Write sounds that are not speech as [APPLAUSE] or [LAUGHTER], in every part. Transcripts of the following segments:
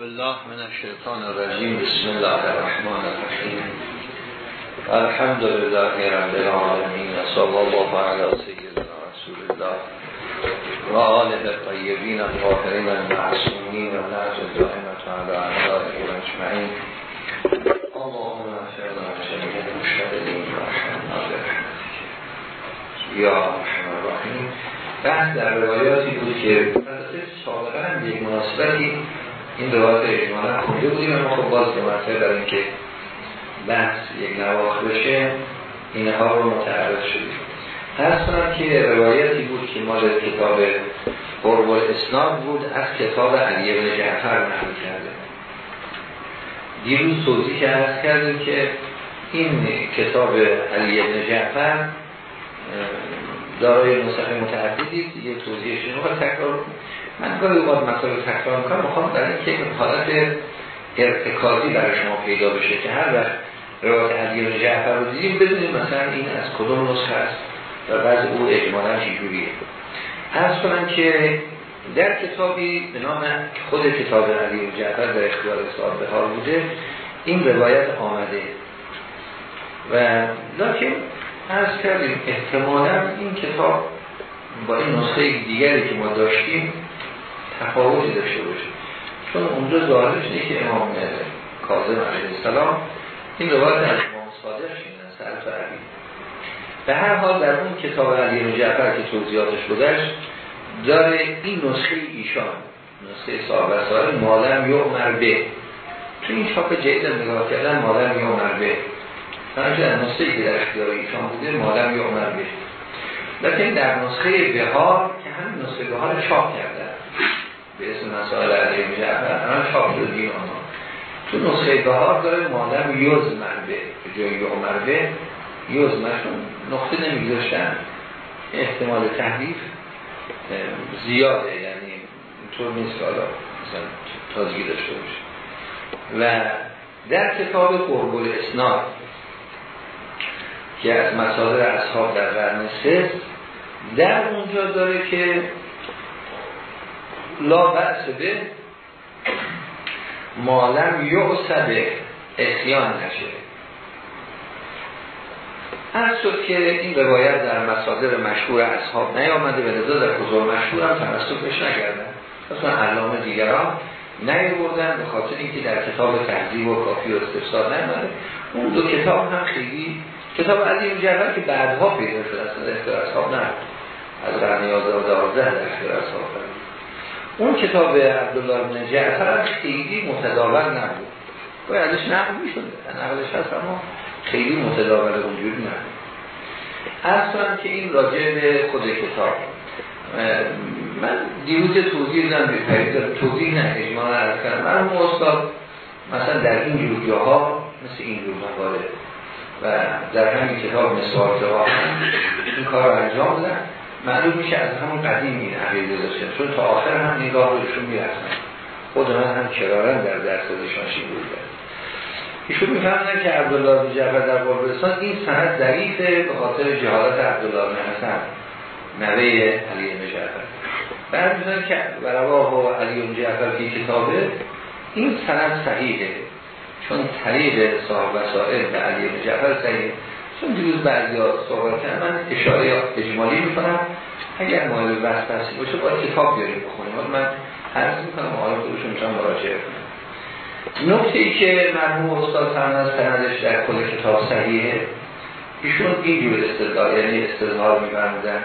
بالله من الشیطان الرجیم. بسم الله الرحمن الرحیم. الحمد لله رب العالمین. صلی الله علی سیدنا رسول الله و آله طیبین الطاهرین المعصومین. و نعز دائمت علی اعدائه اجمعین. اللهم اغفرنا جميع المشتغلین و رحمنا برحمتك یا رحم الرحیم بحث در روایاتی بود که سابقا هم یک مناسبتی این روایت اجمالا خونده بودیم اما خب باز به در اینکه بحث یک نواخ بشه اینها رو متعرض شدیم. هست کنم که روایتی بود که مال کتاب قرب اسناد بود از کتاب علی بن جعفر نقل کرده. دیروز توضیح که عرض کردیم که این کتاب علی بن جعفر دارای نسخه متعددی دیگه توضیحش رو تکرار من گاهی اوقات مطالب تکرار می‌کنم. می‌خوام برای اینکه حالت ارتکازی برای شما پیدا بشه که هر وقت روایت علی و جعفر رو دیدیم بدونیم مثلا این از کدوم نسخه است و بعض او اجمالا چجوریه. از کنم که در کتابی به نام خود کتاب علی و جعفر در اختیار صاحب بهار بوده این روایت آمده. و لیکن از کردیم احتمالا این کتاب با این نسخه دیگری که ما داشتیم تفاوتی داشته باشه. چون اونجا ظاهرش اینه که امام کاظم علیه السلام این روایت از امام صادق شیدن سر علی. به هر حال در اون کتاب علی مجعفر که توضیحاتش بودش داره این نسخه ایشان نسخه صاحب سال مالم یعمر به. تو این چاپ جدید نگاه کردن مالم یعمر به. چنانچه در نسخه که در اختیار ایشان بوده مالم یعمر به. لیکن در نسخه بهار که همین نسخه بهار چاپ کرده. به اسم مسائل علیه جعفر الان چاپ شده آنها تو نسخه بهار داره مادم یوز مربه به جای یومربه یوز مرشون نقطه نمیگذاشتن. احتمال تحریف زیاده یعنی اینطور نیست که حالا مثلا تازگی داشته باشه. و در کتاب قربل اسناد که از مصادر اصحاب در قرن سه در اونجا داره که لا بأس به مالم یعصبه احیان نشه. از شد که این روایت در مصادر مشهور اصحاب نیامده به نظر در کتاب مشهور هم تمسکش نکردن. مثلا علامه دیگران نیوردن به خاطر اینکه در کتاب تحضیب و کافی و استفسار نیامده. اون دو کتاب هم خیلی کتاب علی مجرد که بعدها پیدا شده اصلا اختیار اصحاب نه از قرن 11 و 12 در اختیار اصحاب اون کتاب عبدالله بن جعفر خیلی متداول نبود. باید ازش نقل می‌شده نقلش هست اما خیلی متداول اونجوری نبود. اصلا که این راجع به خود کتاب من دیروز توضیح دادم به توضیح نه اجماع عرض کردم. من استاد مثلا در این جور جاها مثل این جور مقاله و در همین کتاب مثال جواب این کار رو انجام دادن معلوم میشه از همون قدیم این عقیده داشته چون تا آخر هم نگاه روشون می‌رسن خود من هم کرارن در درس شاشی بود. ایشون می‌فهمن که عبدالله بن جعفر در قربستان این سند ضعیفه به خاطر جهالت عبدالله بن حسن نوه علی بن جعفر. بعد میگن که رواه و علی بن جعفر فی کتابه این سند صحیحه. چون طریق صاحب وسائل به علی بن جعفر صحیحه. چون دیروز بعضی ها صحبت کردن من اشاره اجمالی می‌کنم. اگر مایل بحث بحثی باشه باید کتاب بیاریم بخونیم. من عرض می‌کنم آقای خودشون می‌تونم مراجعه کنم نکته ای که مرحوم استاد از سندش در کل کتاب صحیحه ایشون اینجور استدلال یعنی استدلال میبرمودن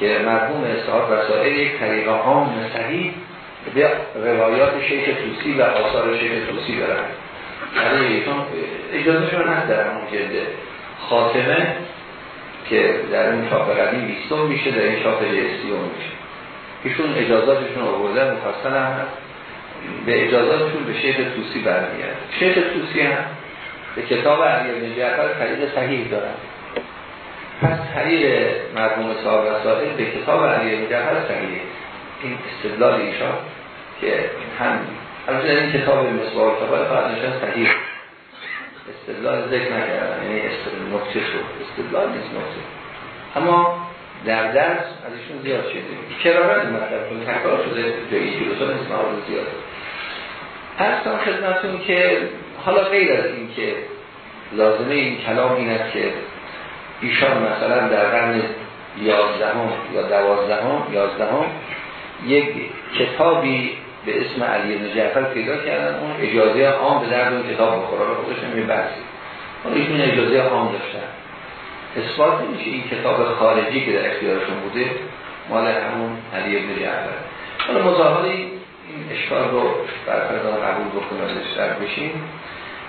که مرحوم صاحب وسائل یک طریقه عام صحیح به روایات شیخ توسی و آثار شیخ توسی دارن. اجازه شما در همون جلده خاتمه که در این چاپ قدیم بیستون میشه در این چاپ جستیون میشه. ایشون اجازاتشون آوردن مفصل هم هست. به اجازاتشون به شیخ توسی برمیاد شیخ توسی هم به کتاب علی بن جعفر طریق صحیح دارن. پس طریق مرحوم صاحب وسائل به کتاب علی بن جعفر صحیح. این استدلال ایشان که هم البته این کتاب مصباح کتاب فقط نشان صحیح. استدلال ذکر نکردن. یعنی استدلال نقطه شد. استدلال نیست نقطه اما در درس ازشون زیاد شده. کرارت مطلب. کنه تکرار شده. جایی جلوسا نیست. موارد زیاد. هستم خدمتون که حالا غیر از این که لازمه این کلام این است که ایشان مثلا در قرن یازدهم یا دوازدهم یازدهم یک کتابی به اسم علی بن جعفر پیدا کردن. اون اجازه عام به درد اون کتاب بخوره رو خودش نمی بحثی اون ایشون اجازه عام داشتن. اثبات نمیشه این کتاب خارجی که در اختیارشون بوده مال همون علی بن جعفر. حالا مظاهره این اشکال رو برفردان قبول بکنه در بشیم.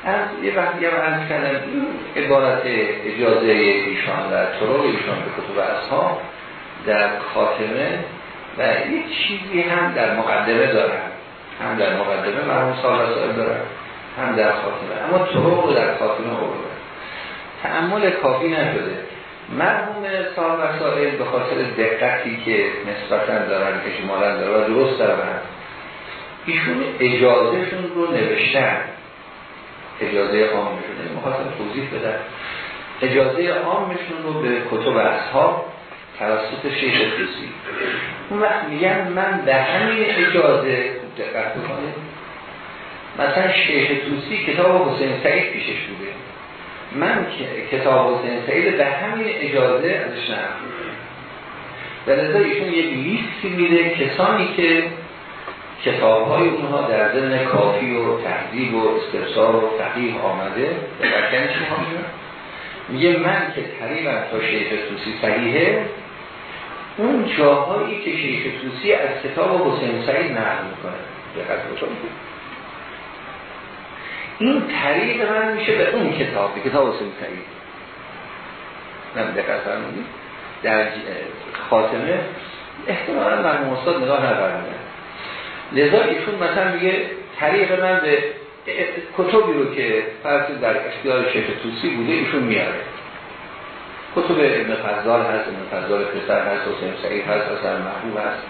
از یه وقتی هم از کردم این عبارت اجازه ایشان و طرق ایشان به کتب اصحاب در خاتمه و یک چیزی هم در مقدمه دارن هم در مقدمه مرموم سال رسائل دارن هم در خاتمه. اما طرق در خاتمه آورده تعمل کافی نشده. مرحوم صاحب وسائل به خاطر دقتی که نسبتا دارن اجمالا دارن و درست دارن. ایشون اجازهشون رو نوشتن. اجازه عامشون. مخواستم توضیح بدن. اجازه عامشون رو به کتب اصحاب توسط شیخ توسی اون وقت میگن من به همین اجازه دقت بکنید. مثلا شیخ توسی کتاب حسین سعید پیشش بوده. من کتاب حسین سعید به همین اجازه ازش نرم به نظر ایشون یک لیستی میده کسانی که کتاب های اونها در ضمن کافی و تحضیب و استرسال و فقیه آمده. برکنش میگه من که طریقا تا شیخ توسی صحیحه اون جاهایی که شیخ توسی از کتاب حسین سعید نقل می‌کنه. این طریق من میشه به اون کتاب به کتاب حسین سعید. من دقت فرمودید. در خاتمه احتمالا من استاد نگاه نبرمونه لذا ایشون مثلا میگه طریق من به کتبی رو که فرض در اختیار شیخ توسی بوده ایشون میاره. کتب ابن فضال هست ابن فضال پسر هست حسین سعید هست اصلا محبوب هست.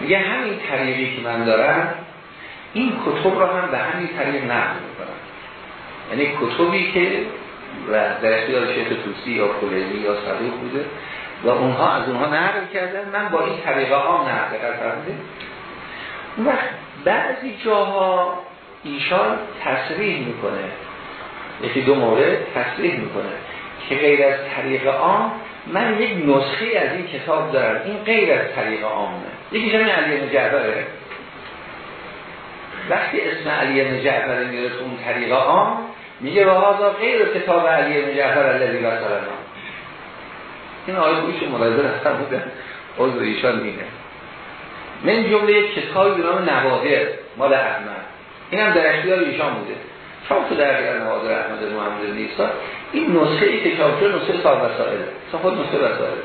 میگه همین طریقی که من دارم این کتب رو هم به همین طریق نقل می‌کنم. یعنی کتبی که در اختیار شیخ توسی یا کلیزی یا صدیق بوده و اونها از اونها نقل کردن. من با این طریقه ها نقل کردم. بعضی جاها ایشان تصریح می‌کنه. یکی دو مورد تصریح می‌کنه. که غیر از طریق عام من یک نسخه از این کتاب دارم. این غیر از طریق عامه یکی همین علی بن وقتی اسم علی بن جعفر میره اون طریق عام میگه و هذا غیر کتاب علی بن جعفر الذی این آیه بویش ملاحظه رفتن بودن عضو ایشان مینه من جمله کتابی به نام نوادر مال احمد. این هم در اختیار ایشان بوده. چون تو در اختیار نوادر احمد محمد نیستا این نسخه ای که چاپ نسخه صاحب وسائل. خود نسخه وسائل.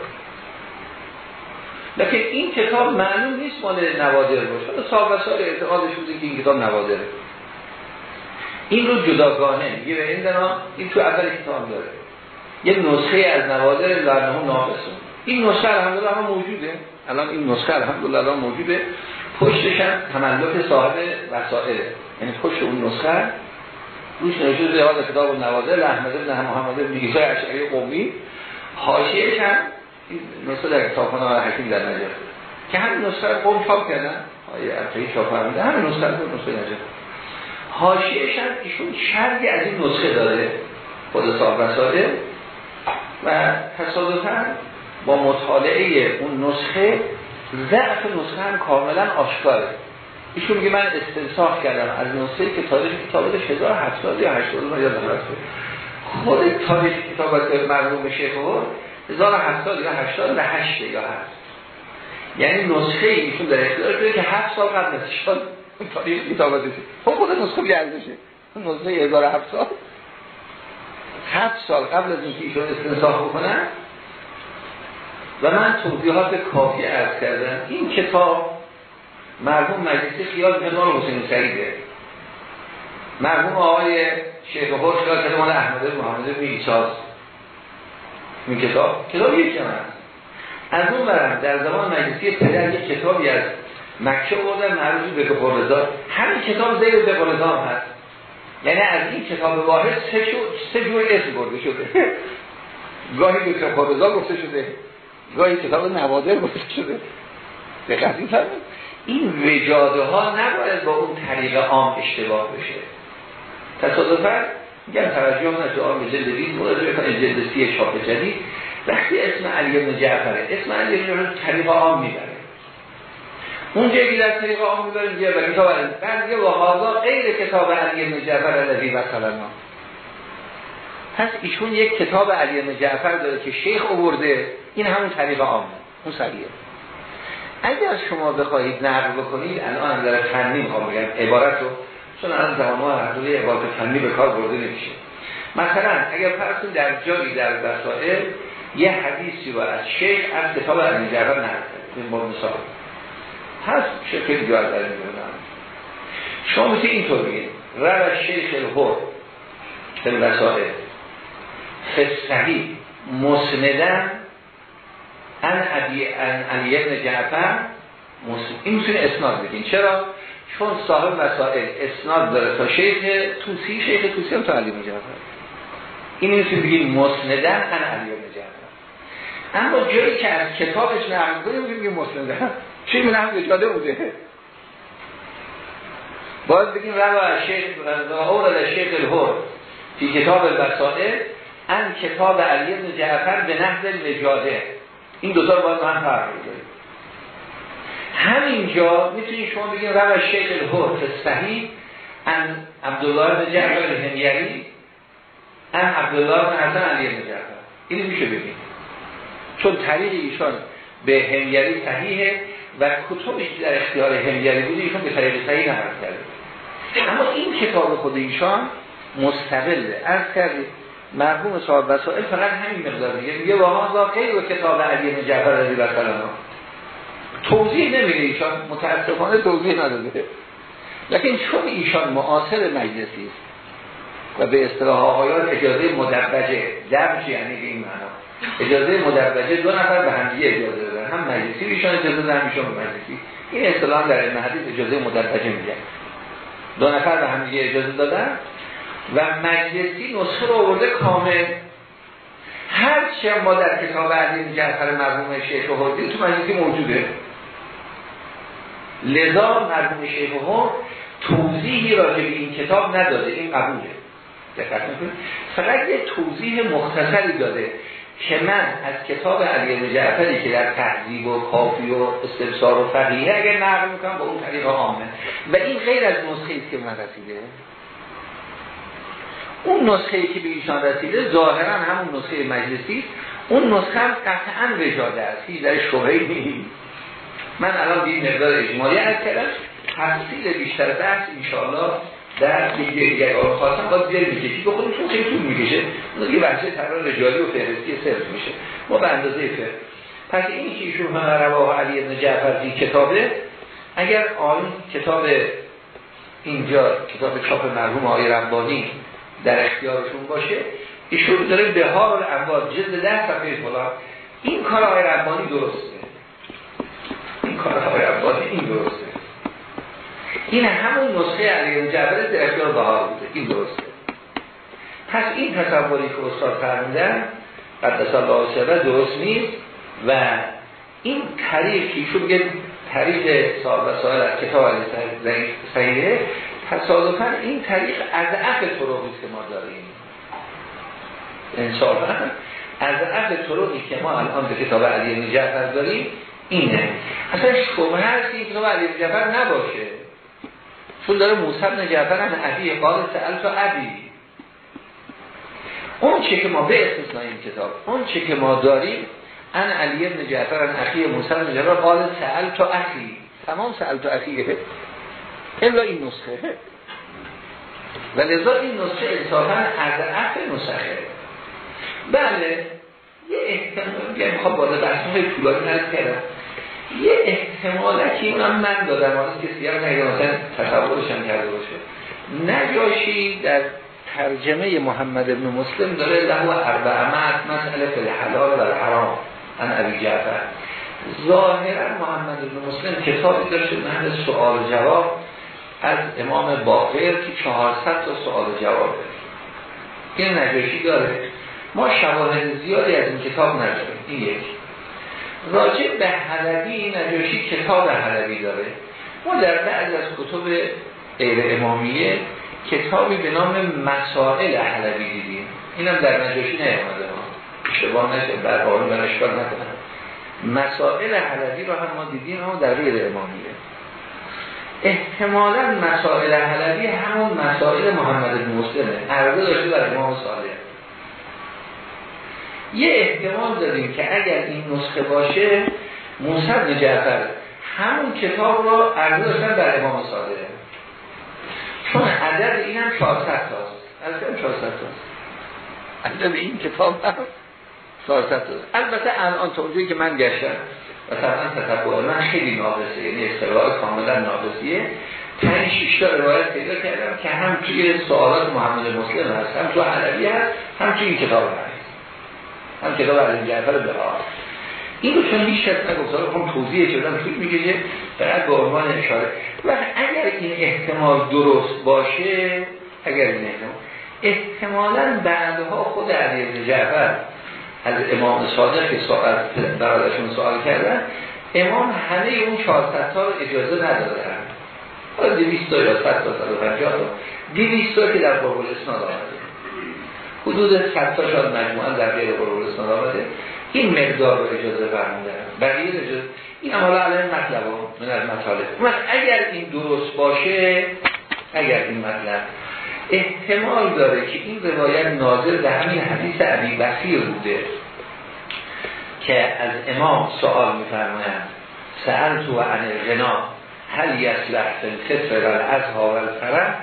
لکن این کتاب معلوم نیست مال نوادر باشه. صاحب وسائل اعتقادش بوده که این کتاب نوادره. این رو جداگانه میگه به این دنا این تو اول کتاب داره. یه نسخه از نوادر لعنه ناقصون این نسخه الحمدلله هم موجوده. الان این نسخه الحمدلله الان موجوده. پشتش هم تملک صاحب وسائله. یعنی پشت اون نسخه روش نوشته زیاد کتاب نوادر احمد بن محمد بن عیسی اشعری قومی. حاشیه‌اش هم نسخه در کتابخانه حکیم در نجف که همین نسخه قوم چاپ کردن. آیه ارتقی چاپ فرموده. همین نسخه رو نسخه نجف حاشیه‌اش هم ایشون شرطی از این نسخه داره. خود صاحب وسائل. و تصادفاً با مطالعه اون نسخه ضعف نسخه هم کاملا آشکاره. ایشون میگه من استنساخ کردم از نسخه که تاریخ کتابش 1700 یا 80 یا خود تاریخ کتابت مرحوم شیخ بود 1700 یا 88 یا هست یعنی نسخه ایشون در اختیار که 7 سال قبل از ایشون تاریخ کتابت خب خود نسخه بیارزشه نسخه 1700 7 سال قبل از اینکه ایشون استنساخ بکنن. و من توضیحات کافی عرض کردم. این کتاب مرحوم مجلسی خیال مال حسین سعیده مرحوم آقای شیخ خوش خیال کرده مال احمد محمد بن این کتاب کتاب یک هست از اون برم در زمان مجلسی پدر یک کتابی از مکه بودن معروض به قرزاد همین کتاب زیر به قرزاد هست. یعنی از این کتاب واحد سه, سه جور اسم برده شده. [LAUGHS] گاهی به قرزاد گفته شده. گاهی کتاب نوادر گفته شده. دقت این این وجاده ها نباید با اون طریق عام اشتباه بشه. تصادفا میگم توجه نشه آن به جلد 20 مراجعه کنید جلد سی چاپ جدید. وقتی اسم علی بن جعفره اسم علی بن طریق عام می‌بره. اون جایی در طریق عام می‌بره میگه و کتاب بعد میگه و غیر کتاب علی بن جعفر الذی وصلنا. پس ایشون یک کتاب علی بن جعفر داره که شیخ آورده. این همون طریق عامه اون سریه اگر شما بخواهید نقل بکنید الان در فنی می‌خوام بگم عبارت رو چون الان زمان ما هر عبارت فنی به کار برده نمیشه. مثلا اگر فرض در جایی در وسائل یه حدیثی رو از شیخ از کتاب علی جعفر نقل این با مثال. هست شکل جا از این شما می‌تونید اینطور بگید رو شیخ الهر فی الوسائل. فستحی مسندن علی ابن جعفر این می‌تونه اسناد بگین چرا؟ چون صاحب مسائل اسناد داره تا شیخ توسی شیخ توسی هم تا علی ابن جعفر. این می‌تونه بگین مسندن ان علی ابن جعفر. اما جایی که از کتابش نقل کنیم میگیم مسندن چی می هم جاده بوده. باید بگیم روا شیخ اول شیخ الهور فی کتاب البسائل ان کتاب علی ابن جعفر به نحو نجاده این دوتا رو باید هم فرق بذاریم. همینجا می‌تونید شما بگیم روی شیخ الهر صحیح ان عبدالله بن جعفر همیری ان عبدالله بن حسن علی بن جعفر. اینو میشه بگیم چون طریق ایشان به همیری صحیحه و کتبش در اختیار همیری بوده ایشان به طریق صحیح نقل کرده. اما این کتاب خود ایشان مستقله. از کردید مرحوم صاحب وسائل فقط همین مقدار دیگه میگه واقعا خیلی و کتاب علی جعفر رضی الله عنه توضیح نمیده ایشان. متاسفانه توضیح نداده. لیکن چون ایشان معاصر مجلسی است و به اصطلاح آقایان اجازه مدربجه درج یعنی به این معنا اجازه مدربجه دو نفر به همدیگه اجازه دادن هم مجلسی ایشان اجازه دادن ایشان به مجلسی. این اصطلاح در این حدیث اجازه مدربجه میگن دو نفر به همدیگه اجازه دادن و مجلسی نسخه رو آورده کامل. هر چه ما در کتاب علی جعفر مرحوم شیخ هردی تو مجلسی موجوده. لذا مرحوم شیخ هم توضیحی راجع به این کتاب نداده. این قبوله. دقت فقط یه توضیح مختصری داده که من از کتاب علی جعفری که در تحضیب و کافی و استفسار و فقیه اگر نقل می‌کنم با اون طریق عامه. و این غیر از نسخه است که من رسیده. اون نسخه که به ایشان رسیده ظاهرا همون نسخه مجلسی اون نسخه هم قطعا وجاده است. هیچ در شبهه من الان این مقدار اجمالی از کردم. تفصیل بیشتر بحث انشاءالله در دیگه دیگه آن خواستم باز بیار می‌کشی به خودشون خیلی طول می‌کشه. اون یه بحثه تران رجالی و فهرستی صرف میشه. ما به اندازه فر پس این که ایشون همه رواه علی ابن جعفر کتابه اگر آن کتاب اینجا کتاب چاپ مرحوم آقای ربانی در اختیارشون باشه ایشون داره به ها امواد جلد ده صفحه فلان این کار آقای ربانی درسته. این کار آقای ربانی این درسته. این همون نسخه علی جبر در اختیار بها بوده. این درسته. پس این تصوری که استاد فرمودن قدس الله سبه درست نیست و این طریق که ایشون بگه طریق سال و سال از کتاب صحیحه. تصادفا این طریق از اف طرقی که ما داریم. انصافا از اف طرقی که ما الان به کتاب علی جعفر داریم اینه. اصلا شبه هست که کتاب علی جعفر نباشه. چون داره موسی بن هم عبی قال سأل تو عبی اون چه که ما به استثنای این کتاب اون چه که ما داریم ان علی بن جعفر ان اخی موسی بن جعفر قال سأل تو اخی. تمام سأل تو اخیه الا این نسخه. و لذا این نسخه انصافا از عف نسخه بله یه احتمال یه می‌خواد بالا بحث های طولانی نرد کردم. یه احتمالکی اونم من دادم آنه کسی هم نگه مثلا تصورش هم کرده باشه. نجاشی در ترجمه محمد ابن مسلم داره له اربعه مسئله فی الحلال و الحرام ان ابی جعفر. ظاهرا محمد ابن مسلم کتابی داشته محل سوال جواب از امام باقر که 400 تا سوال جواب داره. این نجاشی داره. ما شواهد زیادی از این کتاب نداریم. این یک. راجع به حلبی نجاشی کتاب حلبی داره. ما در بعض از کتب غیر امامیه کتابی به نام مسائل حلبی دیدیم. اینم در نجاشی نیامده. ما اشتباه نشه. بر من اشکال نکنم مسائل حلبی رو هم ما دیدیم اما در غیر امامیه. احتمالا مسائل حلبی همون مسائل محمد بن مسلمه عرضه داشته در امام صالح یه احتمال داریم که اگر این نسخه باشه موسد جعفر همون کتاب رو عرضه داشتن در امام صادق چون عدد این هم 400 تاست. از کم 400 تاست؟ عدد این کتاب هم 400 تاست. البته الان توجیه که من گشتم مثلا تطبع من خیلی ناقصه یعنی اصطلاح کاملا ناقصیه پنج شیش تا روایت پیدا کردم که هم توی سوالات محمد مسلم هست هم تو حلبی هست هم توی این کتاب هست. هم کتاب علی جعفر بها این رو چون بیش از نگفتار خون توضیح شدن توی میگه که فقط به عنوان اشاره. و اگر این احتمال درست باشه اگر این احتمال احتمالا بعدها خود علی بن جعفر از امام صادق که سوال برادرشون سوال کردن امام همه اون 400 تا رو اجازه ندادن. حالا 200 تا یا 100 تا 150 تا. 200 تا که در قربل اسناد آمده. حدود 100 تا شاید مجموعا در غیر قربل آمده. این مقدار رو اجازه فرمودن. بقیه اجازه این عمالا علیه مطلب من از مطالب. اگر این درست باشه اگر این مطلب احتمال داره که این روایت ناظر به همین حدیث عبی بسیر بوده که از امام سوال میفرمایند سأل تو عن الغنا هل یسلح فی و الازها و الفرح؟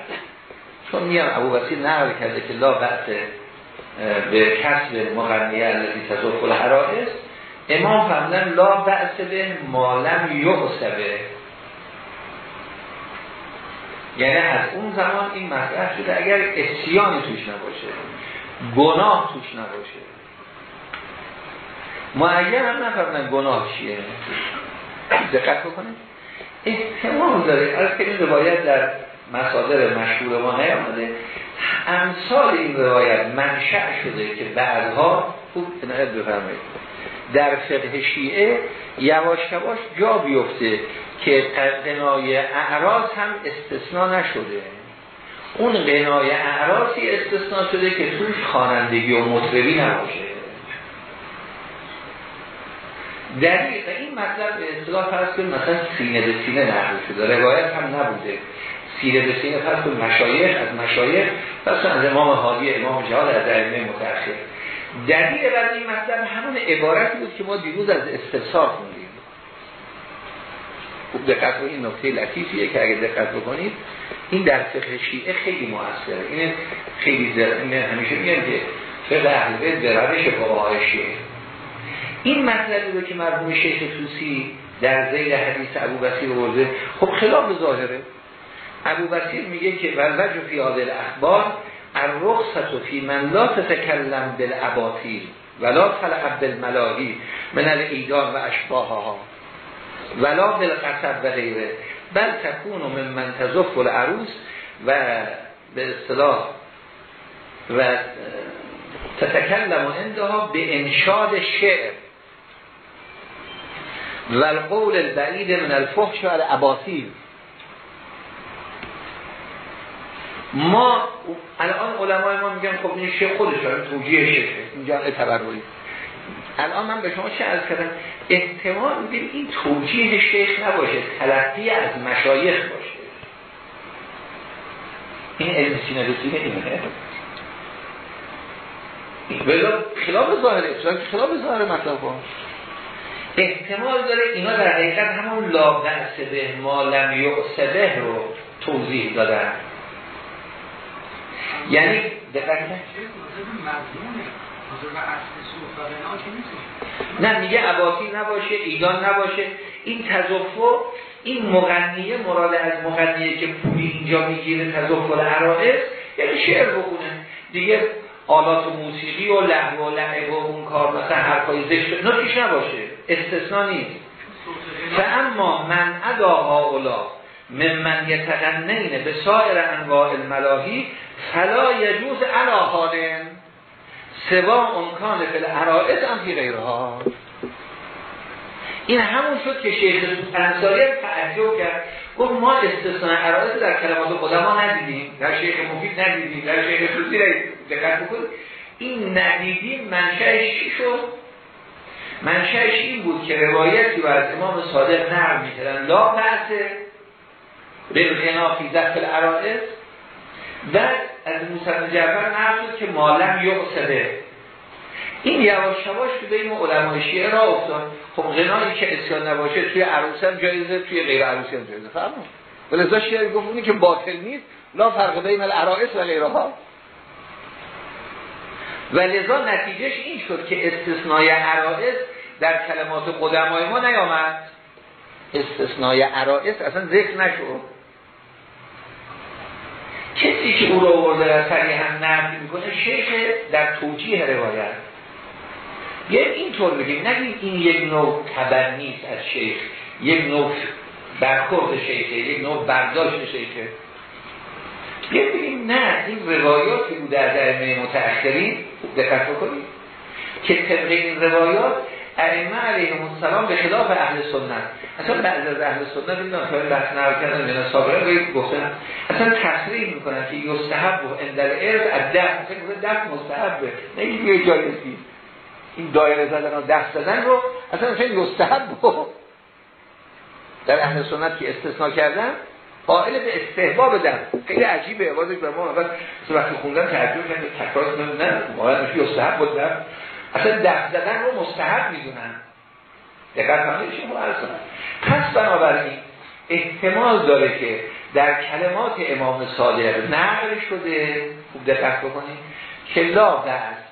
چون میام ابو بسیر نقل کرده که لا بحث به کسب مغنیه الذی تزوف الحرائس امام فرمودن لا بأس به مالم یعصبه یعنی از اون زمان این مطرح شده اگر اسیانی توش نباشه گناه توش نباشه. معین هم نفرمودن گناه چیه. دقت بکنید. احتمال داره از که این روایت در مصادر مشهور ما نیامده. امثال این روایت منشأ شده که بعدها خوب بفرمایید. در فقه شیعه یواش یواش جا بیفته. که قنای اعراض هم استثناء نشده. اون قنای اعراضی استثناء شده که توش خوانندگی و مطربی نباشه. در این مطلب به اصطلاح فرض کنیم مثلا سینه به سینه نقل شده. روایت هم نبوده. سیره به سینه فرض کنیم مشایخ از مشایخ پس از امام حادی امام جهاد از ائمه متأخر. دلیل بر این مطلب همون عبارتی بود که ما دیروز از استفسار خوب دقت این نکته لطیفیه که اگه دقت بکنید این در فقه شیعه خیلی موثره. این خیلی زر... همیشه میگن که فقه اهل بیت به شیعه. این مطلبی رو که مرحوم شیخ توسی در زیر حدیث ابو بسیر ورده خب خلاف ظاهره. ابو بسیر میگه که ولوج فی عادل اخبار الرخصت فی من لا تتکلم بالاباطیل ولا تلعب بالملاهی من الایدان و اشباهها. ولا بالقصب و غیره. بل تکون من من تزف العروس و به اصطلاح و تتکلم اندها به انشاد شعر. و القول البعید من الفحش و الاباطیل ما الان علمای ما میگن خب این شیخ خودش توجیه شیخه اینجا تبروی الان من به شما چه از کردم احتمال میدیم این توجیه شیخ نباشه تلقی از مشایخ باشه. این علم سینه به سینه اینه بلا خلاف ظاهره خلاف ظاهر مطلب احتمال داره اینا در حقیقت همون لا به ما لم یعصبه رو توضیح دادن. یعنی دقیقا نه میگه عباسی نباشه ایدان نباشه. این تزفو این مغنیه مراد از مغنیه که پولی اینجا می‌گیره تزفو العرائس یعنی شعر بخونه. دیگه آلات و موسیقی و لحو و لعب و اون کار مثلا حرفای زشت نوشش نباشه. استثناء نیست. اما من ادا هاولا من یتقنین به سایر انواع الملاهی فلا یجوز علا حالن سوا امکان فل عرائض هم فی غیرها. این همون شد که شیخ انصاری تعجب کرد. گفت ما استثناء عرائض در کلمات قدما ندیدیم. در شیخ مفید ندیدیم. در شیخ توسی دقت بکنید. این ندیدیم منشأش شد؟ منشأش این بود که روایتی و از امام صادق نرم می‌کردن؟ لا بحثه بالغنا فی ذات العرائض و از موسی جعفر نرم که مالم یقصده این یواش یواش تو بین علمای شیعه را افتاد. خب غنایی که اسیان نباشه توی عروسی هم جایزه توی غیر عروسی هم جایزه. فهمون؟ ولذا شیعه گفت اونی که باطل نیست لا فرق بین العرائس و غیرها. و لذا نتیجهش این شد که استثنای عرائس در کلمات قدمای ما نیامد. استثنای عرائس اصلا ذکر نشد. کسی که او رو آورده در هم نرمی می‌کنه شیخ در توجیه روایت. یه اینطور بگیم نگیم این یک نوع تبنیست از شیخ یک نوع برخورد شیخه یک نوع برداشت شیخه. یه بگیم نه این روایاتی بود در درمه متأخرین دقت بکنید که طبق این روایات ائمه علیهم السلام به خلاف اهل سنت. اصلا بعض از اهل سنت این ناکار بحث نرو کردن من سابقه گفتن. اصلا تصریح می‌کنن که یستحب و اندل ارز از دفت مثلا دفت مستحبه. نه یه جایزی این دایره زدن و دست زدن رو اصلا خیلی مستحب بود در اهل سنت که استثناء کردن قائل به استحباب دست خیلی عجیبه. عوضش به ما اول وقتی خوندن تعجب کردن تکرار نه واقعا میشه مستحب بود دست اصلا دست زدن رو مستحب می‌دونن. دقت کنید پس بنابراین احتمال داره که در کلمات امام صادق نقل شده خوب دقت بکنید که لا دست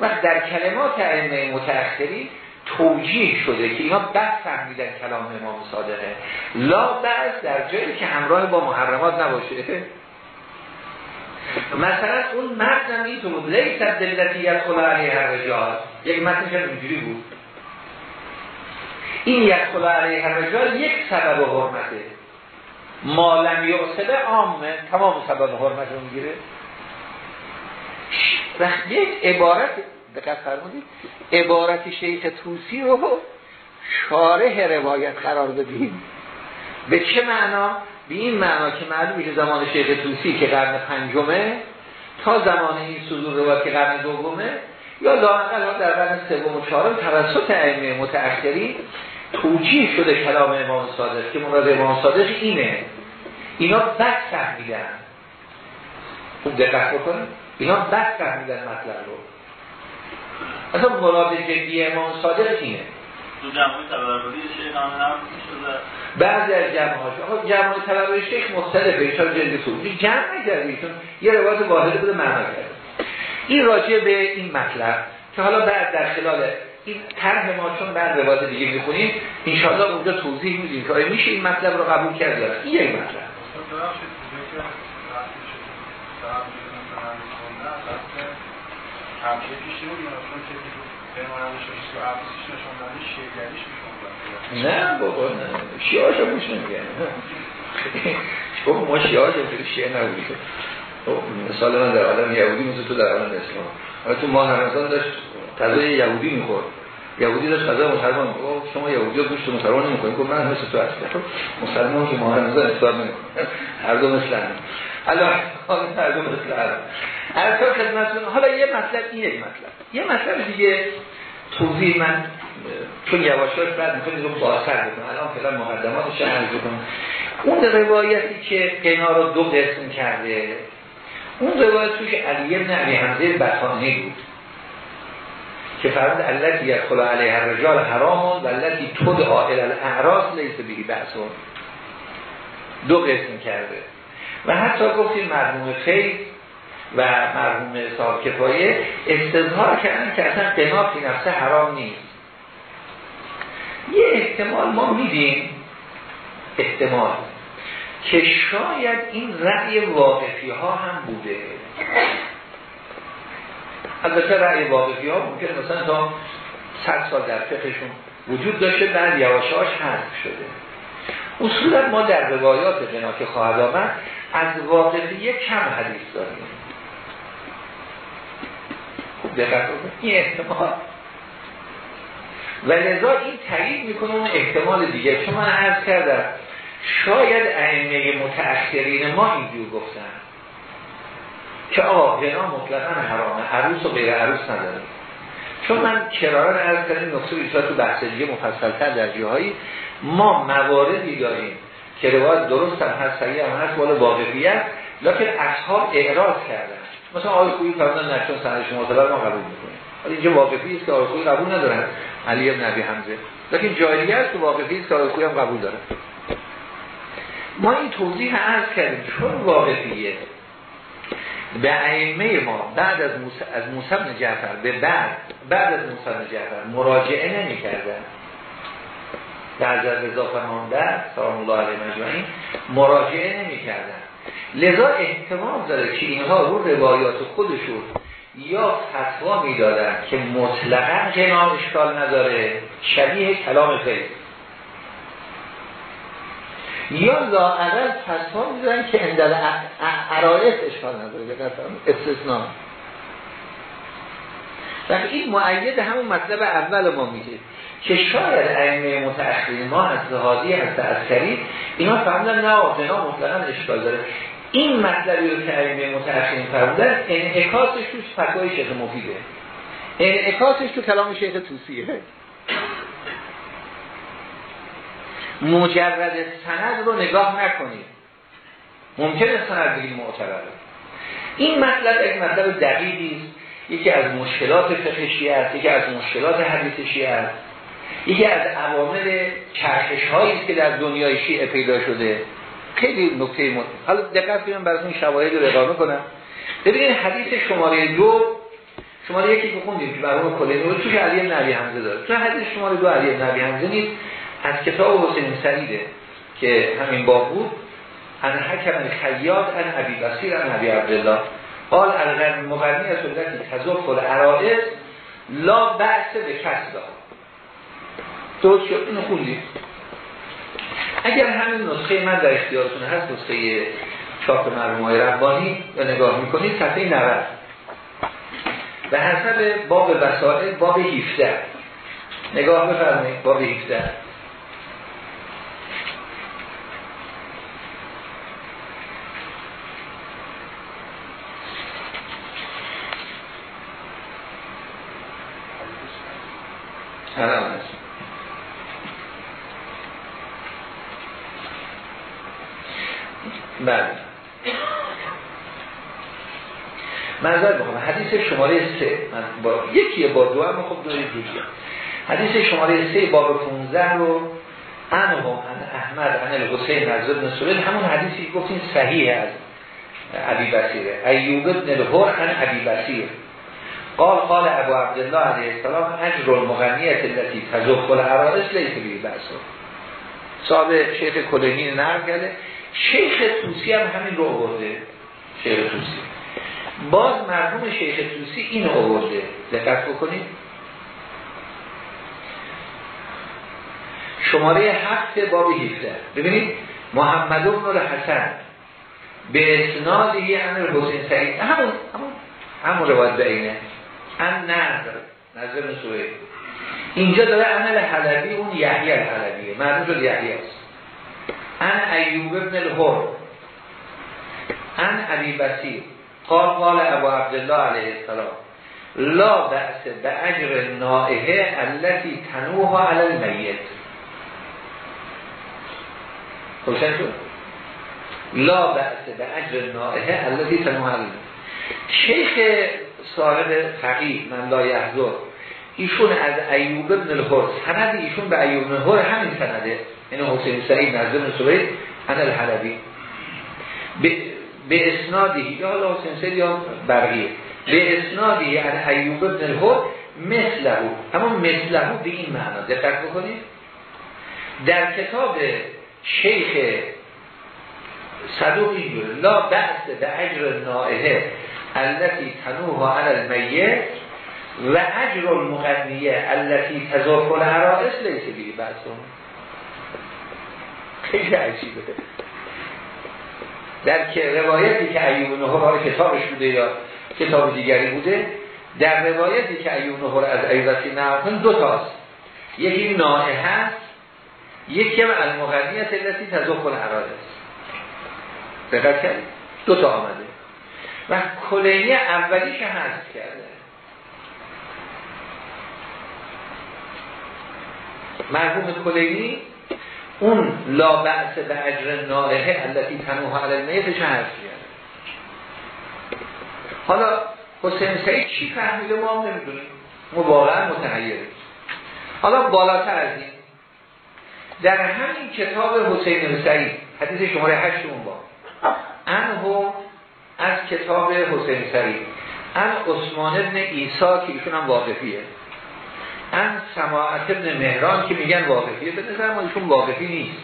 و در کلمات ائمه متأخری توجیه شده که اینا بد فهمیدن کلام امام صادقه. لا بعض در جایی که همراه با محرمات نباشه. مثلا اون متن این تو لیس دلتیت خلا علیه هر رجال یک متنش اینجوری بود. این یک علیه هر رجال یک سبب حرمته. مالم یعصده عامه. تمام سبب حرمت رو می‌گیره یک عبارت دقت فرمودید. عبارت شیخ توسی رو شارح روایت قرار دادیم. به چه معنا؟ به این معنا که معلومه که زمان شیخ توسی که قرن پنجمه تا زمان این صدور روایت که قرن دومه یا لااقل در قرن سوم و چهارم توسط ائمه متأخری توجیه شده کلام امام صادق که مراد امام صادق اینه. اینا بد فهمیدن. خوب دقت بکنید. اینا بد فهمیدن مطلب رو. اصلا مراد جدی امام صادق اینه. بعضی از جمعه هاش آقا جمعه تبرری شیخ مختلفه ایشان جلد توضیح جمع نکرده. ایشون یه روایت واحد بوده معنا کرده. این راجع به این مطلب که حالا بعد در خلال این طرح ما چون بعد روایت دیگه می‌خونیم انشاءالله اونجا توضیح میدیم که آیا میشه این مطلب رو قبول کرد یا این یک مطلب. نه بابا نه. شیعاش هم موش نمیگن چون ما شیعاش هم شیعه نبودی خب، مثال من در عالم یهودی مثل تو در عالم اسلام. حالا تو ماه رمضان داشت غذای یهودی می‌خورد. یهودی داشت غذای مسلمان می‌خورد. شما یهودی ها گوشت مسلمان نمی‌خورید. گفت من مثل تو هستم. خب، مسلمان که ماه رمضان اصلاح نمی‌کنه [LAUGHS] هر دو مثل هم. هر دو مثل هم. هر خدمتتون حالا یه مطلب این یک مطلب. یه مطلب دیگه توضیح من چون یواشاش بعد می‌خواید رو بازتر بکنم. الان فعلا مقدماتش عرض بکنم. اون روایتی که قنا رو دو قسم کرده اون روایت توش علی ابن علی حمزه بطانه بود. که فرمود علتی یدخل علیه الرجال حرام و علتی تد آئل الاعراس لیس بگی بحثون دو قسم کرده. و حتی گفتیم مرموم خیلی و مرحوم صاحب کفایه استظهار کردن که اصلا قنافی نفسه حرام نیست. یه احتمال ما میدیم احتمال که شاید این رأی واقفی ها هم بوده. البته رأی واقفی ها ممکن مثلا تا صد سال در فقهشون وجود داشته بعد یواشاش حذف شده. اصولا ما در روایات بنا که خواهد آمد از واقفی کم حدیث داریم. خوب دقت این احتمال. و لذا این تایید می‌کنه اون احتمال دیگه. چون من عرض کردم شاید ائمه متأخرین ما اینجور گفتن. که آقا غنا مطلقا حرامه. عروس و غیر عروس نداره. چون من کرارا عرض کردم نقطه ایسا تو بحث دیگه مفصلتر در جاهایی ما مواردی داریم که روایت درست هم هست صحیح هم هست والا واقعیت لیکن اصحاب اعراض کردن. مثلا آقای خویی فرمودن نه چون سندش معتبر ما قبول می‌کنیم. ولی اینجا واقفی است که آقای خویی قبول ندارن علی ابن نبی حمزه. لیکن جایگه است که واقفی است که آقای خویی هم قبول دارن ما این توضیح عرض کردیم چون واقفیه به ائمه ما بعد از موسی از موسی جعفر به بعد بعد از موسی جعفر مراجعه نمی کردن بعد از رضا فرمانده سلام الله علیه مجمعین مراجعه نمی کردن لذا احتمال داره که اینها رو روایات خودشون یا فتوا می‌دادن که مطلقا جناب اشکال نداره شبیه کلام فیض یا لاعقل فتوا می‌دادن که اندل عرایت اشکال نداره به استثناء. و این معید همون مطلب اول ما میگه که شاید ائمه متأخرین ما از زهادی از عسکری اینا فهمیدن نه جناب مطلقا اشکال داره. این مطلبی رو که ائمه متأخرین فرمودن انعکاسش توش فتوای شیخ مفیده. انعکاسش تو کلام شیخ توسیه مجرد سند رو نگاه نکنید. ممکنه سند بگید معتبره این مطلب یک مطلب دقیقی است. یکی از مشکلات فقه است یکی از مشکلات حدیث شیعه است. یکی از عوامل چرخش هایی که در دنیای شیعه پیدا شده. خیلی نکته مهم. حالا دقت کنیم برای این شواهد رو اقامه کنم. ببینید حدیث شماره دو شماره یکی که خوندیم که برای کلینی رو توش علی نبی حمزه داره. تو حدیث شماره دو علی نبی حمزه نیست. از کتاب حسین سریده که همین باب بود. ان حکم خیاد ان ابی بصیر ان ابی عبدالله. قال الغن مغنی از سلطتی تذوف العرائض لا بحث به کس درست شد. اینو خوندیم. اگر همین نسخه من در اختیارتون هست نسخه چاپ مرموم های ربانی و نگاه می‌کنید صفحه 90 به حسب باب وسائل باب 17 نگاه بفرمایید. باب 17 حرام هست بله. منظر بخوام. حدیث شماره سه. من با یکی با دو هم خب دارید یکی. حدیث شماره سه باب 15 رو انه ان احمد ان الحسین از ابن همون حدیثی که گفتین صحیح از عبی بسیره ایوب ابن الهر ان عبی بسیر قال قال ابو عبدالله علیه السلام اجر المغنیت التي تزخ العرائس لیس بی بسر صاحب شیخ نقل کرده. شیخ توسی هم همین رو آورده. شیخ توسی باز مرحوم شیخ توسی این آورده. دقت بکنید. شماره هفت باب 17 ببینید محمد بن حسن به اسنادی امر حسین سعید. همون همون همون روایت بینه ان نظر نظر نسوه اینجا داره عمل حلبی اون یحیی الحلبیه. معلوم شد یحیی است ان ایوب ابن الهر ان علی بسیر قال قال ابو عبدالله علیه السلام لا بأس به اجر نائه التي تنوها علی المیت. روشن شد؟ لا بأس به اجر نائه التي تنوها علی شیخ صاحب فقیه من لا یحضر ایشون از ایوب ابن الهر سند ایشون به ایوب ابن الهر همین سنده. این حسین سعید نزد سوید ان الحلبی. به اسنادی یا حسین سعید یا برقیه. به اسنادی ان ایوب ابن الهر مثله اما مثله به این معنا. دقت بکنید. در کتاب شیخ صدوقی لا بحث به اجر نائه التي تنوها على المیت و اجر المغنیه التي تزاف العرائس لیس بی بحثون خیلی عجیبه. در که روایتی که ایوب نهر کتابش بوده یا کتاب دیگری بوده در روایتی که ایوب نهر از ایوبسی نقل دو تاست یکی نائه هست یکی هم المغنیت التي العراض است دقت کردید؟ دو تا آمده. و کلینی اولیش هست کرده. مرحوم کلینی اون لا بعث به اجر نائه التي تنوها علی المیت چه کرده حالا حسین سعید چی فهمیده ما هم نمی‌دونیم. ما واقعا متحیریم حالا بالاتر از این در همین کتاب حسین سعید حدیث شماره هشت اون با انهو از کتاب حسین سعید ان عثمان ابن ایسا که ایشون هم واقفیه. ان سماعت ابن مهران که میگن واقفیه. به نظر ما ایشون واقفی نیست.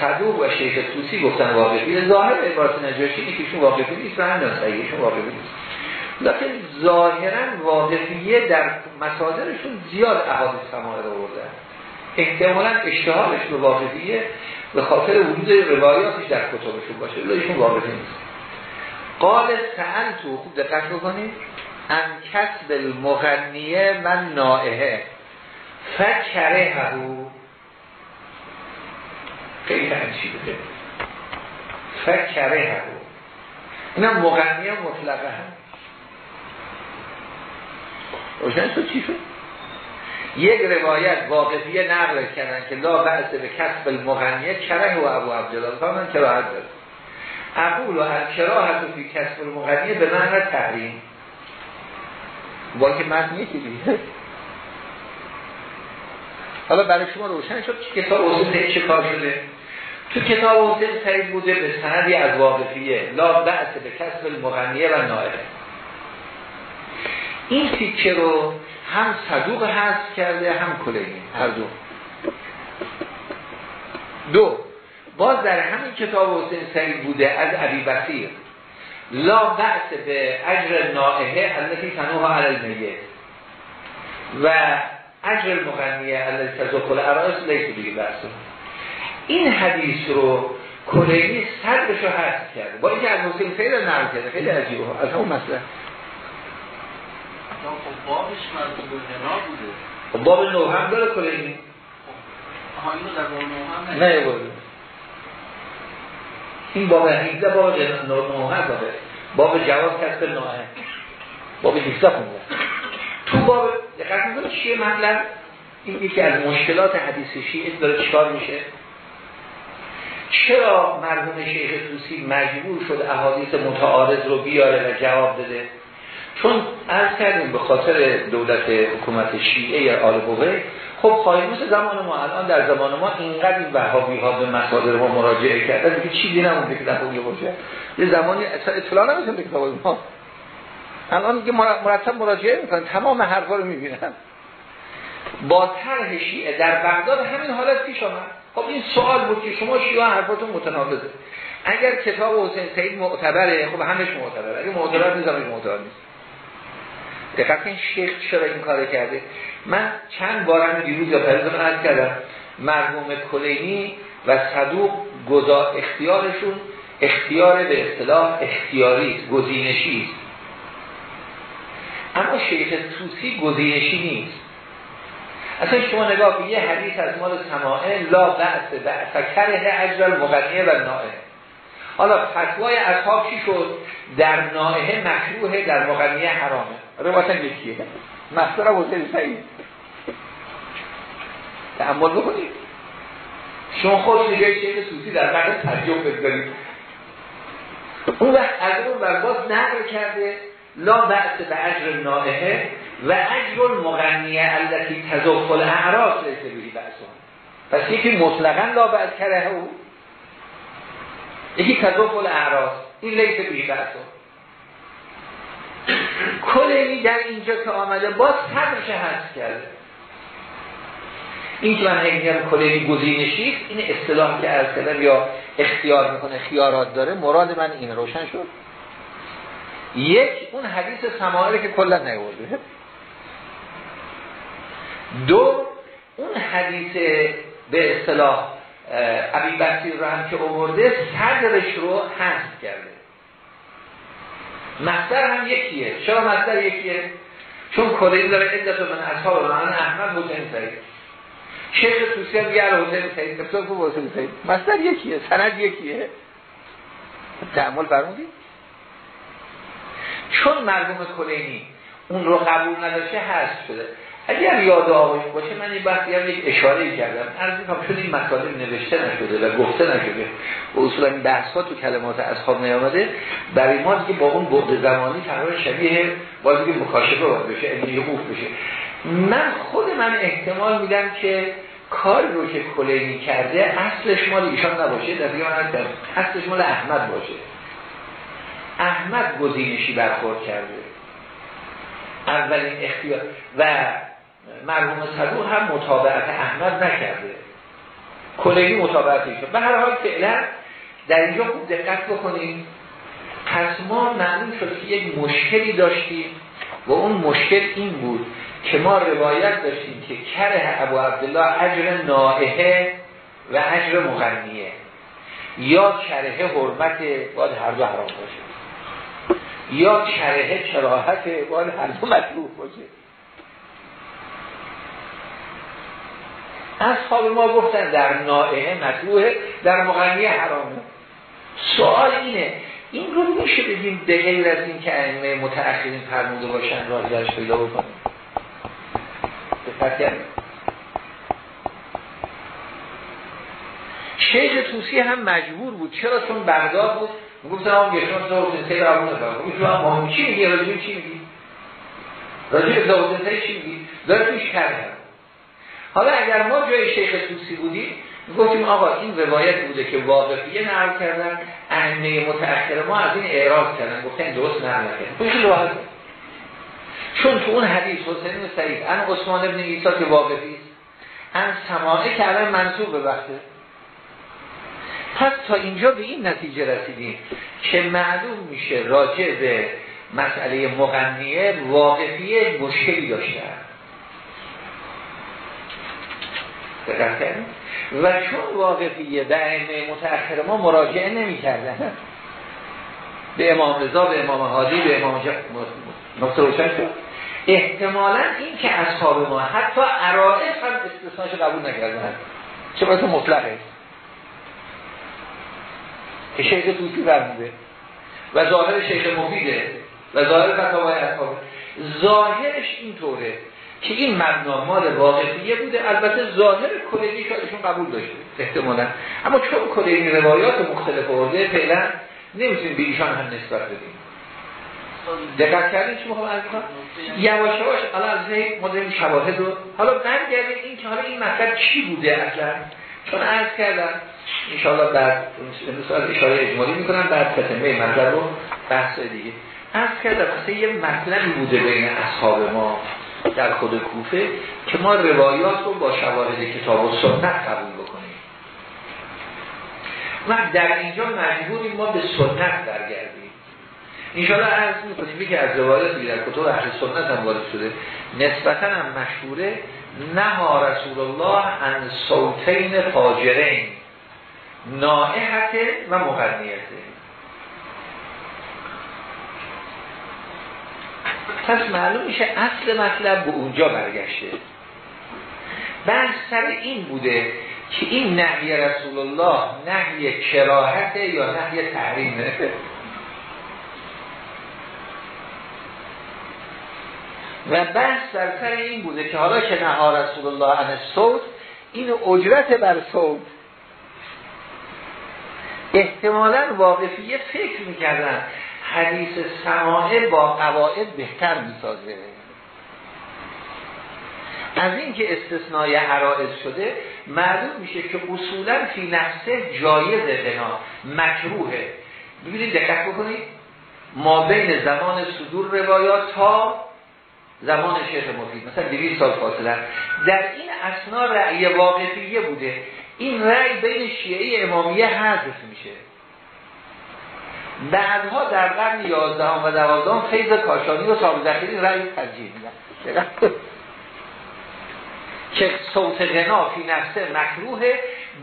صدوق و شیخ توسی گفتن واقفی. ظاهر عبارت نجاشی اینه که ایشون واقفی نیست و هم ایشون واقفی نیست. لیکن ظاهرا واقفیه در مسادرشون زیاد احادیث سماعه رو بردن احتمالا اشتهارش به واقفیه به خاطر وجود روایاتش در کتابشون باشه. ایشون واقفی نیست. قال تو خوب دقت بکنید. ان کسب المغنیه من نائه فکره هرو خیلی بوده فکره هرو اینا مغنیه مطلقه هم. روشن شد چی شد؟ یک روایت واقفیه نقل کردن که لا بعث به کسب المغنیه کره و ابو عبدالله. فرمان کراهت داره اقول و کراهت و فی کسب المغنیه به معنی تحریم. با که متن یکی دیگه. حالا برای شما روشن شد کتاب حسین چه کار شده؟ تو کتاب حسین سعید بوده به سندی از واقفیه. لا بعث به کسب المغنیه و نائره این تیکه رو هم صدوق هست کرده هم کلینی هر دو. دو. باز در همین کتاب حسین سعید بوده از عبی بسیر لا بحث به اجر نائه التي تنوها علی المیه و اجر المغنیه التي تزخل عرائس لیس دیگه بحث این حدیث رو کلینی صدرش رو هست کرده. با اینکه از حسین سعید نرم کرده خیلی عجیبه. از همون مسئله خب بابش مربوط غنا بوده. خب باب نو هم داره کلینی آها اینو در باب نو هم نه بوده این باب 18 باب نو هم داره باب جواز کسب نوه باب 18 خونده. تو باب دقیق می‌کنه چیه مطلب؟ این یکی از مشکلات حدیث شیعه داره چکار میشه؟ چرا مرحوم شیخ توسی مجبور شد احادیث متعارض رو بیاره و جواب داده چون از کردیم به خاطر دولت حکومت شیعه یا آل خب خواهیموس زمان ما الان در زمان ما اینقدر این وحابی ها به مصادر ما مراجعه کردن که چیزی نمونده که در باشه. یه زمانی اطلاع نمیشن به کتاب ما. الان که مرتب مراجعه می‌کنن تمام حرفا رو می‌بینن. با طرح شیعه در بغداد همین حالت پیش آمد. خب این سوال بود که شما شیعه حرفاتون متناقضه. اگر کتاب حسین سعید معتبره خب همش معتبره. اگه معتبر نیست معتبر نیست. دقیقا این شیخ چرا این کار کرده. من چند بارم دیروز یا پریزم عرض کردم مرحوم کلینی و صدوق گذار اختیارشون اختیار به اصطلاح اختیاری گزینشی اما شیخ توسی گزینشی نیست. اصلا شما نگاه به یه حدیث از مال سماعه لا بعث فکره اجل مغنیه و نائه. حالا فتوای اصحاب چی شد؟ در نائه مکروه در مغنیه حرامه. روایتا یکیه مصدر حسین سعید تعمل بکنید شما خود دیگه شیخ سوسی در قرن ترجمه بذارید اون وقت از اون برباز نقل کرده لا بعث به اجر نائه و اجر المغنیه التي تزخل اعراض لیس بهی بحثون پس یکی مطلقا لا بعث کره او. یکی تزخل اعراض این لیس بهی بحثون کلینی در اینجا که آمده باز صدرش هست کرده. این که من میگم کلینی گزینشی این اصطلاح که از کردم یا اختیار می‌کنه خیارات داره مراد من این روشن شد؟ یک اون حدیث سماعه که کلا نیورده. دو اون حدیث به اصطلاح عبی بسیر رو هم که آورده صدرش رو هست کرده. مصدر هم یکیه. چرا مصدر یکیه؟ چون کلی داره عدت من اصحاب من احمد حسین سعید. شیخ توسی هم یه حسین سعید. قصه کو حسین سعید. مصدر یکیه. سند یکیه. تعمل فرمودی؟ چون مرحوم کلینی اون رو قبول نداشته هست شده. اگر یاد آقایون باشه من این بحثی هم یک اشاره کردم. از این چون این مطالب نوشته نشده و گفته نشده و اصولا این بحث ها تو کلمات اصحاب نیامده برای ما دیگه با اون بعد زمانی تقریبا شبیه باید دیگه مکاشفه باید بشه خوف بشه. من خود من احتمال میدم که کار رو که کلینی کرده اصلش مال ایشان نباشه. در دیگه من اصلش مال احمد باشه. احمد گزینشی برخورد کرده. اولین اختیار. و مرحوم صدوق هم مطابقت احمد نکرده. کلینی مطابقت ایشان به هر حال فعلا در اینجا خوب دقت بکنیم. پس ما معلوم شد که یک مشکلی داشتیم و اون مشکل این بود که ما روایت داشتیم که کره ابو عبدالله اجر نائه و اجر مغنیه. یا کره حرمت باید هر دو حرام باشه. یا کره کراهت باید هر دو مطلوب باشه. اصحاب ما گفتن در نائه مطلوبه در مغنیه حرامه. سوال اینه این رو میشه بگیم به غیر از این که ائمه متأخرین فرموده باشن راجعش پیدا بکنیم دقت شیخ توسی هم مجبور بود. چرا؟ چون بغداد بود. گفتن هم گشتون سید رو نفرم این شما مهم چی میگی راجع چی میگی راجع سید چی میگی داره توش کردن حالا اگر ما جای شیخ توسی بودیم گفتیم آقا این روایت بوده که واقفیه نقل کردن ائمه متأخر ما از این اعراض کردن. گفتن درست نقل کردن. چون تو اون حدیث حسین سعید ان عثمان ابن عیسی که واقفی است ان سماعه الان منصوب به وقته پس تا اینجا به این نتیجه رسیدیم که معلوم میشه راجع به مسئله مغنیه واقفیه مشکلی داشته. و چون واقفیه به ائمه متأخر ما مراجعه نمی کردن به امام رضا به امام هادی به امام نقطه روشن شد. احتمالا این که اصحاب ما حتی عرائف هم استثناش قبول نکردن. چه باید مطلقه. که شیخ توسی برمونده و ظاهر شیخ مفیده. و ظاهر فتاوای اصحاب. ظاهرش اینطوره. که این مبنا مال واقعیه بوده. البته ظاهر کلینی شایشون قبول داشته احتمالا. اما چون کلینی روایات مختلف آورده فعلا نمی‌تونیم به ایشان هم نسبت بدیم. دقت کردین چی می‌خوام از یواش یواش حالا از ما داریم شواهد رو حالا برگردیم این که حالا این مطلب چی بوده اصلا چون عرض کردم انشاءالله بعد مثلا اشاره اجمالی می‌کنم بعد فتمه مطلب رو بحث دیگه. عرض کردم مثلا یه مطلبی بوده بین اصحاب ما. در خود کوفه که ما روایات رو با شواهد کتاب و سنت قبول بکنیم. و در اینجا مجبوریم ما به سنت برگردیم. اینشالا عرض می‌کنیم یکی از روایات در کتاب اهل سنت هم وارد شده. نسبتا هم مشهوره نها رسول الله ان صوتین فاجرین نائحت و مغنیته پس معلوم میشه اصل مطلب به اونجا برگشته. بحث سر این بوده که این نهی رسول الله نهی کراهت یا نهی تحریمه. و بحث در سر این بوده که حالا که نها رسول الله عن صوت این اجرت بر صوت. احتمالا واقفیه فکر می‌کردن. حدیث سماعه با قواعد بهتر می‌سازه. از این که استثنای حرائز شده معلوم میشه که اصولا فی نفسه جایز غنا مکروهه. ببینید دقت بکنید. ما بین زمان صدور روایات تا زمان شیخ مفید مثلا 200 سال فاصله. در این اسنا رأی واقفیه بوده. این رأی بین شیعه امامیه حذف میشه. بعدها در قرن 11 و 12 فیض کاشانی و صاحب ذخیری رأی ترجیح میدن. که صوت غنا فی نفسه مکروه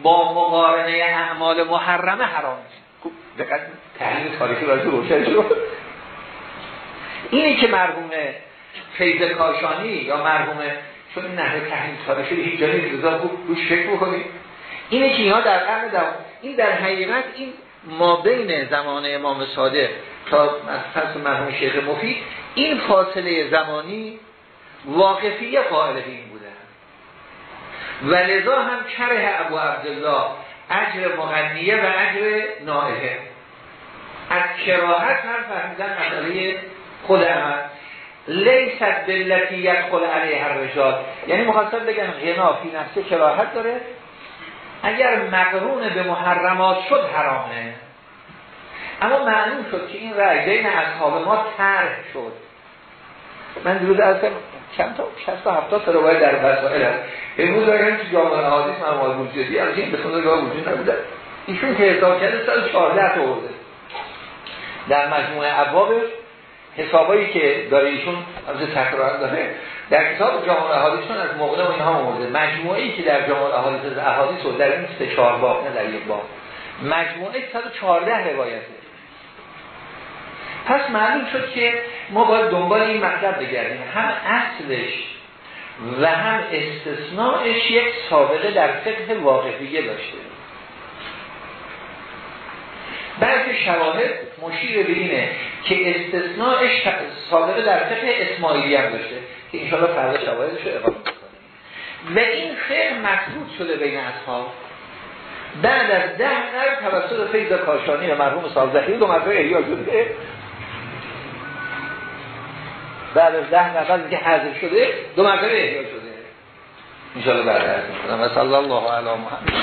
با مقارنه اعمال محرمه حرام. دقت تحلیل تاریخی راجع روشن شد. اینه که مرحوم فیض کاشانی یا مرحوم چون نحوه تحریم تاریخ شده هیچ جایی رضا خوب روش فکر بکنید اینه که اینها در قرن در این در حقیقت این ما بین زمان امام صادق تا از مرحوم شیخ مفید این فاصله زمانی واقفیه قائل این بودن و لذا هم کره ابو عبدالله اجر مغنیه و اجر نائه از کراهت هم فهمیدن مسئله خود عمل لیست بلتیت خل علیه هر رجال یعنی مخواستم بگن غنا فی نفسه کراهت داره اگر مقرون به محرمات شد حرامه. اما معلوم شد که این رأی بین اصحاب ما ترک شد. من دیروز از چند تا؟ 60 تا 70 تا روایت در وسائل هست. امروز اگر تو جامعه حدیث مرحوم موجودی از این به راه وجود نبوده. ایشون که حساب کرده 114 تا آورده در مجموعه ابوابش حسابایی که داره ایشون از تکرار داره در کتاب جامعه احادیثشون از و اینها آورده. مجموعه ای که در جامعه احادیث از احادیث در این سه چهار باب نه در یک باب. مجموعه 114 روایته. پس معلوم شد که ما باید دنبال این مطلب بگردیم. هم اصلش و هم استثناءش یک سابقه در فقه واقعیه داشته. بلکه شواهد مشیر به اینه که استثناءش سابقه در فقه اسماعیلی هم داشته. که انشاءالله فردا شواهدش رو اقامه و این فقه مطلوب شده بین اصحاب. بعد از ده قرن توسط فیض کاشانی و مرحوم سالزهی دو مرتبه احیا شده. بعد از ده نفر که حضر شده دو مرتبه احیا شده. انشاءالله بعد از و صلی الله علی محمد.